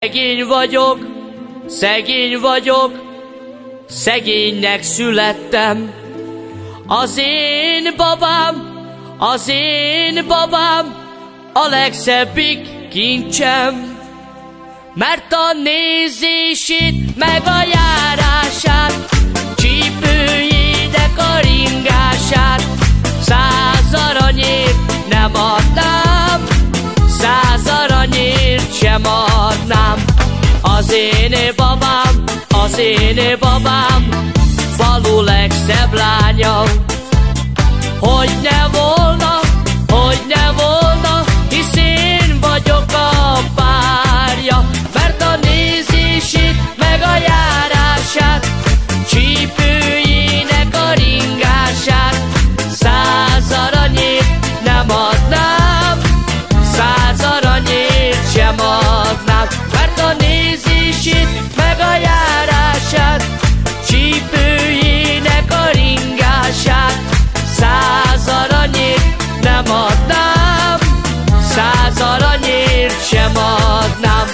Szegény vagyok, szegény vagyok, szegénynek születtem. Az én babám, az én babám, a legszebbik kincsem. Mert a nézését, meg a járását, csípőjének a Az én babám, az én babám, falu legszebb lánya. Hogy ne száz aranyért sem adnám.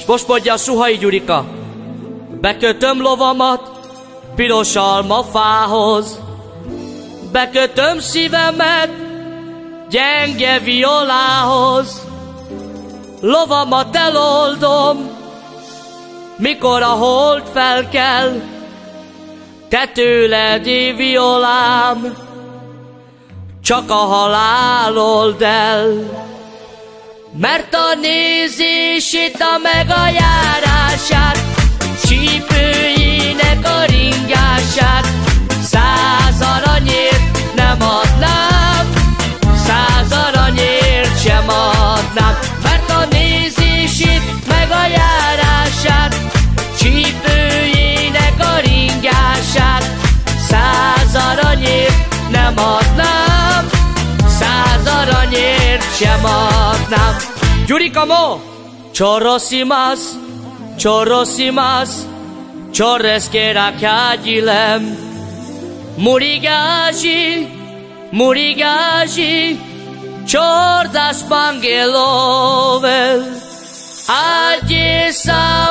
S most mondja a Suhai Gyurika, bekötöm lovamat piros almafához, bekötöm szívemet gyenge violához, lovamat eloldom, mikor a hold felkel, te tőled violám, csak a halál el. Mert a nézését, a meg a járását, sem adnám. Gyurika ma! Csorosi más, csorosi más, csoroszkéra kágyilem. Murigási, murigási, csordás pangelovel. Ágyészám.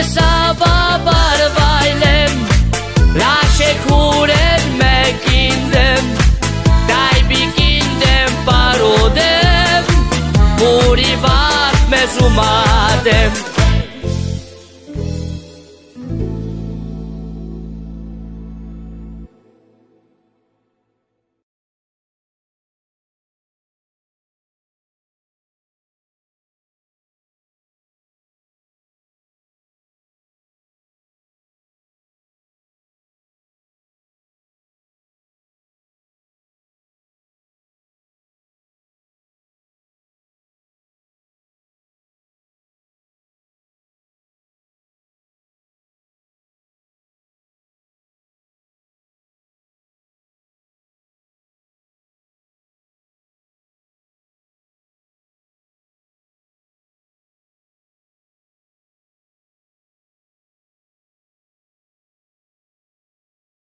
sa babar La shekuren me kindem Dai bikindem parodem Buri bat me zumadem